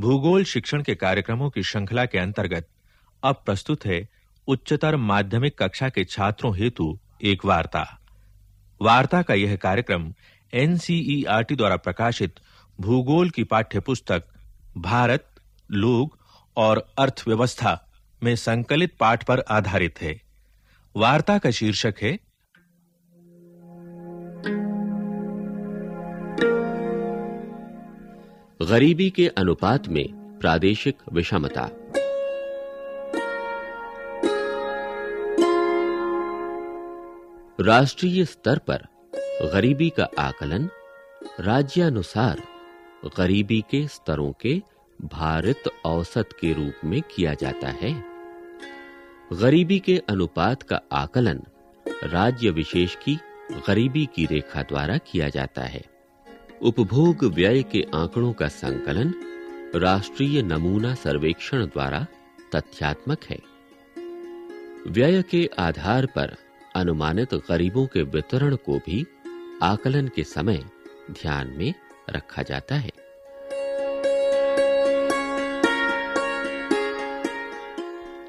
भूगोल शिक्षण के कार्यक्रमों की श्रृंखला के अंतर्गत अब प्रस्तुत है उच्चतर माध्यमिक कक्षा के छात्रों हेतु एक वार्ता। वार्ता का यह कार्यक्रम एनसीईआरटी द्वारा प्रकाशित भूगोल की पाठ्यपुस्तक भारत, लोग और अर्थव्यवस्था में संकलित पाठ पर आधारित है। वार्ता का शीर्षक है गरीबी के अनुपात में प्रादेशिक विषमता। राष्ट्रीय स्तर पर गरीबी का आकलन राज्यानुसार गरीबी के स्तरों के भारत औसत के रूप में किया जाता है। गरीबी के अनुपात का आकलन राज्य विशेष की गरीबी की रेखा द्वारा किया जाता है। उपभोग व्यय के आंकड़ों का संकलन राष्ट्रीय नमूना सर्वेक्षण द्वारा तथ्यात्मक है। व्यय के आधार पर अनुमानित गरीबों के वितरण को भी आकलन के समय ध्यान में रखा जाता है।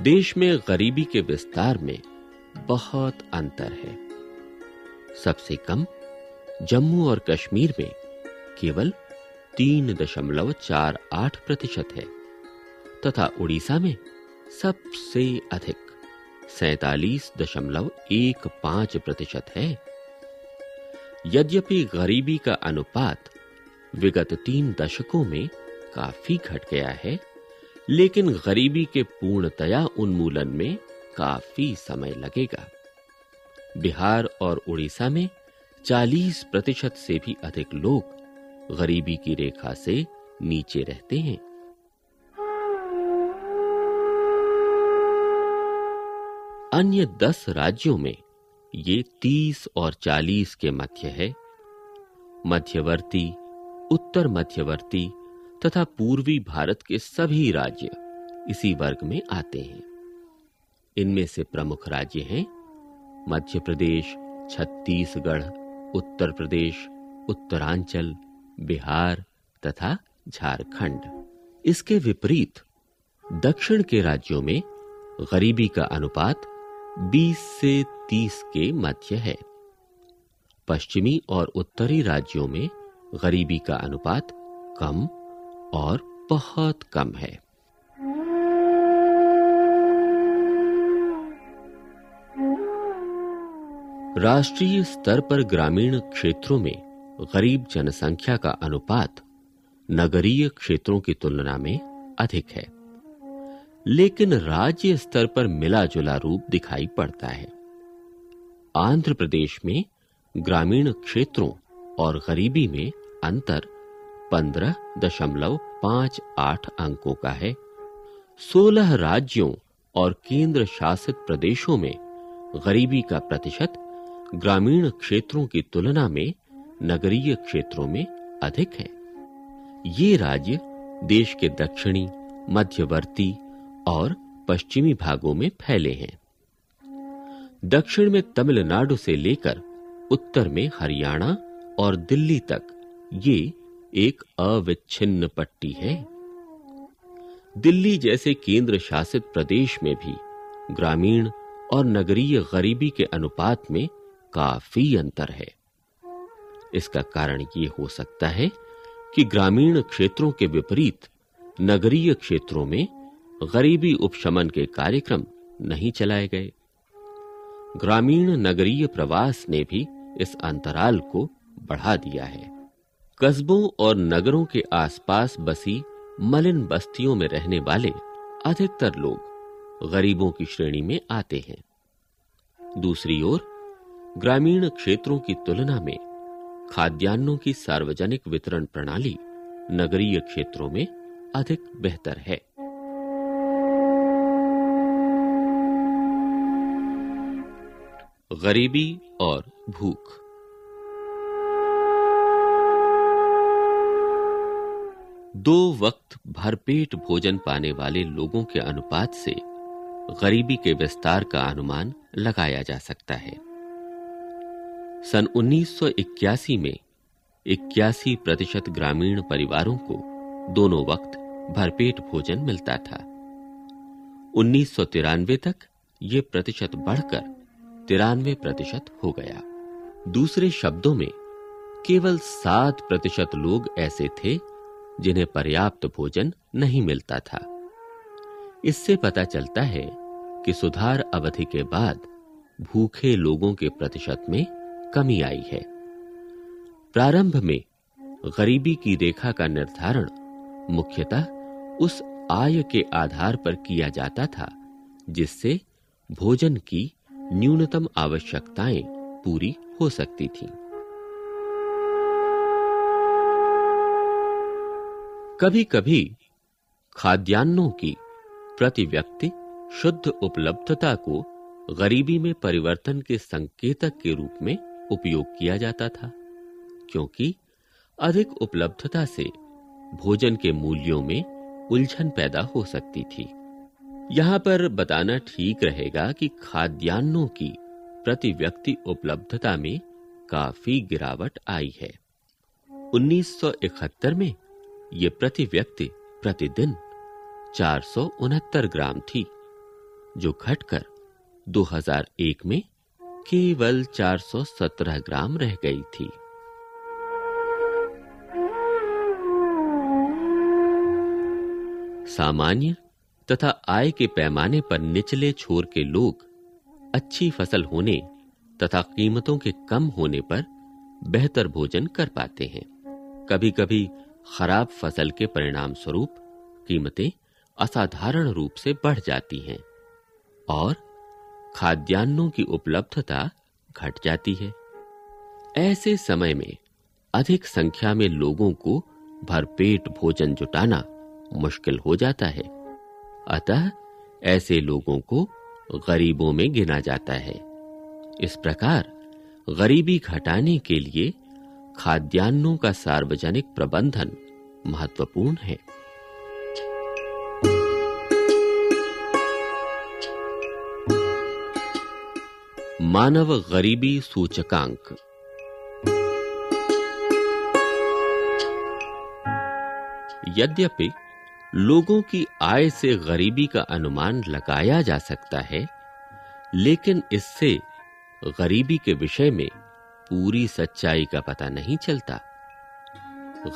देश में गरीबी के विस्तार में बहुत अंतर है। सबसे कम जम्मू और कश्मीर में केवल तीन दशमलव चार आठ प्रतिशत है। तथा उड़ीसा में सबसे अधिक सैतालीस दशमलव एक पाँच प्रतिशत है। यद्यपि गरीबी का अनुपात विगत तीन दशकों में काफ़ी घट गया है, लेकिन गरीबी के पूर्णतया उन्मूलन में काफ़ी समय लगेगा। बिहार और उड़ीसा में 40 प्रतिशत से भी अधिक लोग गरीबी की रेखा से नीचे रहते हैं। अन्य दस राज्यों में ये तीस और चालीस के मध्य है। मध्यवर्ती, उत्तर मध्यवर्ती तथा पूर्वी भारत के सभी राज्य इसी वर्ग में आते हैं। इनमें से प्रमुख राज्य हैं मध्य प्रदेश, छत्तीसगढ़, उत्तर प्रदेश, उत्तरांचल बिहार तथा झारखंड। इसके विपरीत, दक्षिण के राज्यों में गरीबी का अनुपात 20 से 30 के मध्य है। पश्चिमी और उत्तरी राज्यों में गरीबी का अनुपात कम और बहुत कम है। राष्ट्रीय स्तर पर ग्रामीण क्षेत्रों में गरीब जनसंख्या का अनुपात नगरीय क्षेत्रों की तुलना में अधिक है। लेकिन राज्य स्तर पर मिला-जुला रूप दिखाई पड़ता है। आंध्र प्रदेश में ग्रामीण क्षेत्रों और गरीबी में अंतर 15.58 अंकों का है। 16 राज्यों और केंद्र शासित प्रदेशों में गरीबी का प्रतिशत ग्रामीण क्षेत्रों की तुलना में नगरीय क्षेत्रों में अधिक है। ये राज्य देश के दक्षिणी, मध्यवर्ती और पश्चिमी भागों में फैले हैं। दक्षिण में तमिलनाडु से लेकर उत्तर में हरियाणा और दिल्ली तक ये एक अविच्छिन्न पट्टी है। दिल्ली जैसे केंद्र शासित प्रदेश में भी ग्रामीण और नगरीय गरीबी के अनुपात में काफ़ी अंतर है। इसका कारण ये हो सकता है कि ग्रामीण क्षेत्रों के विपरीत नगरीय क्षेत्रों में गरीबी उपशमन के कार्यक्रम नहीं चलाए गए। ग्रामीण नगरीय प्रवास ने भी इस अंतराल को बढ़ा दिया है। कस्बों और नगरों के आसपास बसी मलिन बस्तियों में रहने वाले अधिकतर लोग गरीबों की श्रेणी में आते हैं। दूसरी ओर, ग्रामीण क्षेत्रों की तुलना में खाद्यान्नों की सार्वजनिक वितरण प्रणाली नगरीय क्षेत्रों में अधिक बेहतर है। गरीबी और भूख। दो वक्त भरपेट भोजन पाने वाले लोगों के अनुपात से गरीबी के विस्तार का अनुमान लगाया जा सकता है। सन 1981 में इक्यासी प्रतिशत ग्रामीण परिवारों को दोनों वक्त भरपेट भोजन मिलता था। उन्नीस सौ तिरानवे तक यह प्रतिशत बढ़कर तिरानवे प्रतिशत हो गया। दूसरे शब्दों में, केवल सात प्रतिशत लोग ऐसे थे जिन्हें पर्याप्त भोजन नहीं मिलता था। इससे पता चलता है कि सुधार अवधि के बाद भूखे लोगों के प्रतिशत में कमी आई है प्रारंभ में गरीबी की रेखा का निर्धारण मुख्यतः उस आय के आधार पर किया जाता था, जिससे भोजन की न्यूनतम आवश्यकताएँ पूरी हो सकती थीं। कभी-कभी खाद्यान्नों की प्रति व्यक्ति शुद्ध उपलब्धता को गरीबी में परिवर्तन के संकेतक के रूप में उपयोग किया जाता था, क्योंकि अधिक उपलब्धता से भोजन के मूल्यों में उलझन पैदा हो सकती थी। यहाँ पर बताना ठीक रहेगा कि खाद्यान्नों की प्रति व्यक्ति उपलब्धता में काफ़ी गिरावट आई है। 1971 में यह प्रति व्यक्ति प्रतिदिन चार सौ उनहत्तर ग्राम थी, जो घटकर 2001 में केवल 417 ग्राम रह गई थी। सामान्य तथा आय के पैमाने पर निचले छोर के लोग अच्छी फ़सल होने तथा कीमतों के कम होने पर बेहतर भोजन कर पाते हैं। कभी-कभी खराब फ़सल के परिणाम स्वरूप कीमतें असाधारण रूप से बढ़ जाती हैं और खाद्यान्नों की उपलब्धता घट जाती है। ऐसे समय में अधिक संख्या में लोगों को भरपेट भोजन जुटाना मुश्किल हो जाता है। अतः ऐसे लोगों को गरीबों में गिना जाता है। इस प्रकार गरीबी घटाने के लिए खाद्यान्नों का सार्वजनिक प्रबंधन महत्वपूर्ण है। मानव गरीबी सूचकांक। यद्यपि लोगों की आय से गरीबी का अनुमान लगाया जा सकता है, लेकिन इससे गरीबी के विषय में पूरी सच्चाई का पता नहीं चलता।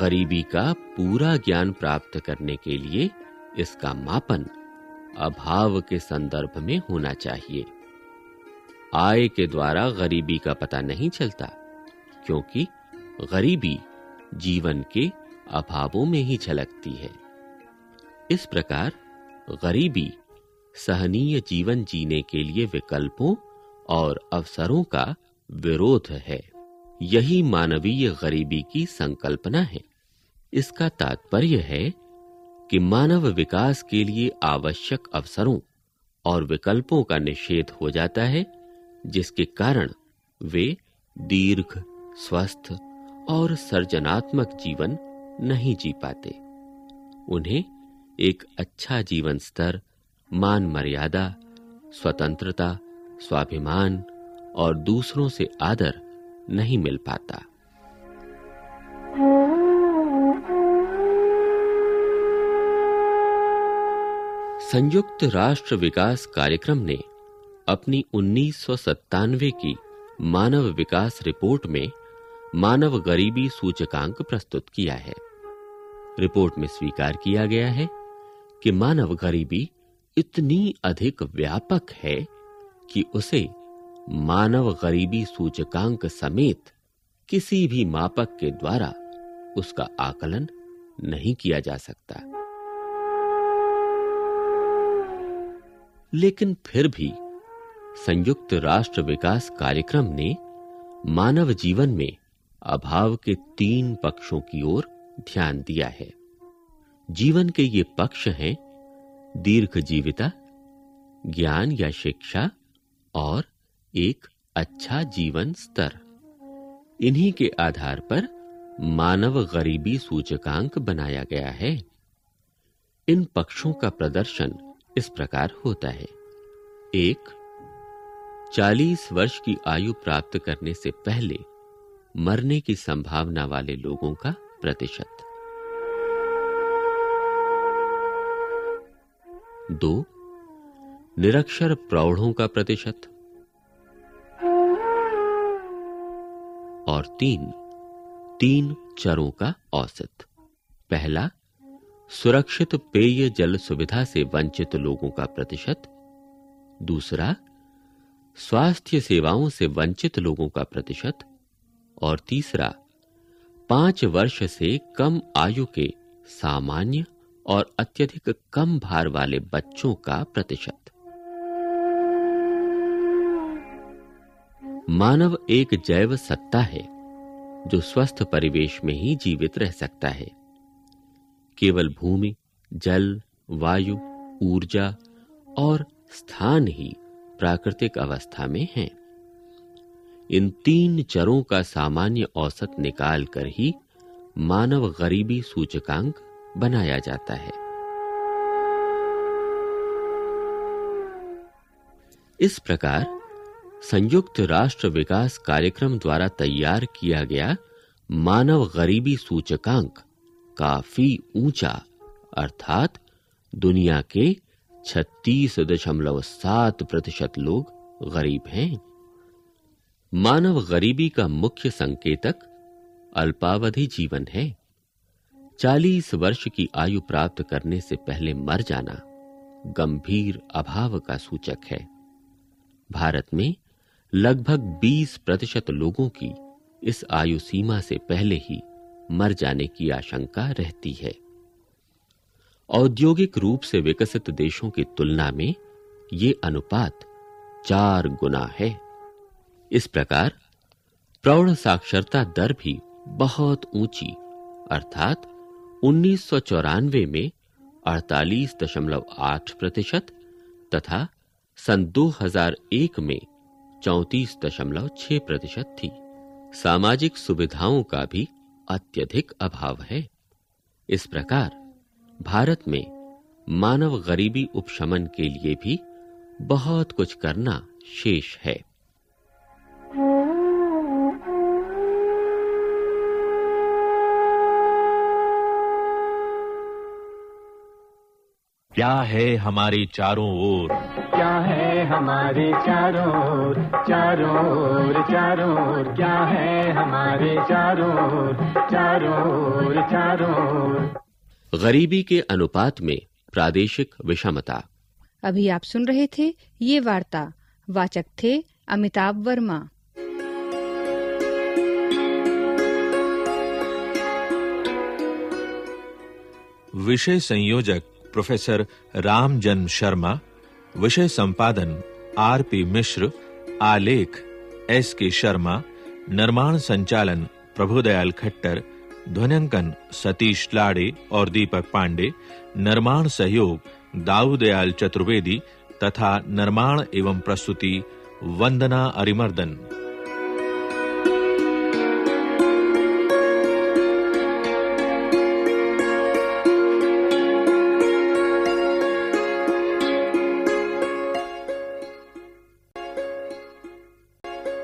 गरीबी का पूरा ज्ञान प्राप्त करने के लिए इसका मापन अभाव के संदर्भ में होना चाहिए। आय के द्वारा गरीबी का पता नहीं चलता, क्योंकि गरीबी जीवन के अभावों में ही झलकती है। इस प्रकार गरीबी सहनीय जीवन जीने के लिए विकल्पों और अवसरों का विरोध है। यही मानवीय गरीबी की संकल्पना है। इसका तात्पर्य है कि मानव विकास के लिए आवश्यक अवसरों और विकल्पों का निषेध हो जाता है जिसके कारण वे दीर्घ, स्वस्थ और सर्जनात्मक जीवन नहीं जी पाते। उन्हें एक अच्छा जीवन स्तर, मान मर्यादा, स्वतंत्रता, स्वाभिमान और दूसरों से आदर नहीं मिल पाता। संयुक्त राष्ट्र विकास कार्यक्रम ने अपनी उन्नीस सौ सत्तानवे की मानव विकास रिपोर्ट में मानव गरीबी सूचकांक प्रस्तुत किया है। रिपोर्ट में स्वीकार किया गया है कि मानव गरीबी इतनी अधिक व्यापक है कि उसे मानव गरीबी सूचकांक समेत किसी भी मापक के द्वारा उसका आकलन नहीं किया जा सकता। लेकिन फिर भी संयुक्त राष्ट्र विकास कार्यक्रम ने मानव जीवन में अभाव के तीन पक्षों की ओर ध्यान दिया है। जीवन के ये पक्ष हैं दीर्घ जीविता, ज्ञान या शिक्षा और एक अच्छा जीवन स्तर। इन्हीं के आधार पर मानव गरीबी सूचकांक बनाया गया है। इन पक्षों का प्रदर्शन इस प्रकार होता है। एक 40 वर्ष की आयु प्राप्त करने से पहले मरने की संभावना वाले लोगों का प्रतिशत। दो, निरक्षर प्रौढ़ों का प्रतिशत। और तीन तीन चरों का औसत। पहला, सुरक्षित पेय जल सुविधा से वंचित लोगों का प्रतिशत। दूसरा स्वास्थ्य सेवाओं से वंचित लोगों का प्रतिशत और तीसरा, पाँच वर्ष से कम आयु के सामान्य और अत्यधिक कम भार वाले बच्चों का प्रतिशत। मानव एक जैव सत्ता है, जो स्वस्थ परिवेश में ही जीवित रह सकता है। केवल भूमि, जल, वायु, ऊर्जा और स्थान ही प्राकृतिक अवस्था में हैं। इन तीन चरों का सामान्य औसत निकाल कर ही मानव गरीबी सूचकांक बनाया जाता है। इस प्रकार संयुक्त राष्ट्र विकास कार्यक्रम द्वारा तैयार किया गया मानव गरीबी सूचकांक काफ़ी ऊँचा, अर्थात दुनिया के 36.7 प्रतिशत लोग गरीब हैं। मानव गरीबी का मुख्य संकेतक अल्पावधि जीवन है। 40 वर्ष की आयु प्राप्त करने से पहले मर जाना गंभीर अभाव का सूचक है। भारत में लगभग 20 प्रतिशत लोगों की इस आयु सीमा से पहले ही मर जाने की आशंका रहती है। औद्योगिक रूप से विकसित देशों की तुलना में ये अनुपात चार गुना है। इस प्रकार प्रौढ़ साक्षरता दर भी बहुत ऊँची, अर्थात उन्नीस सौ चौरानवे में 48.8 प्रतिशत तथा सन 2001 में 34.6 प्रतिशत थी। सामाजिक सुविधाओं का भी अत्यधिक अभाव है। इस प्रकार भारत में मानव गरीबी उपशमन के लिए भी बहुत कुछ करना शेष है। क्या है हमारे चारों ओर? क्या है हमारे चारों ओर? चारों ओर चारों ओर। क्या है हमारे चारों ओर? चारों ओर चारों ओर। गरीबी के अनुपात में प्रादेशिक विषमता। अभी आप सुन रहे थे ये वार्ता। वाचक थे अमिताभ वर्मा। विषय संयोजक प्रोफेसर रामजन शर्मा विषय संपादन आर पी मिश्र आलेख एस के शर्मा निर्माण संचालन प्रभुदयाल खट्टर ध्वनिंकन सतीश लाड़े और दीपक पांडे, निर्माण सहयोग दाऊदयाल चतुर्वेदी तथा निर्माण एवं प्रस्तुति वंदना अरिमर्दन।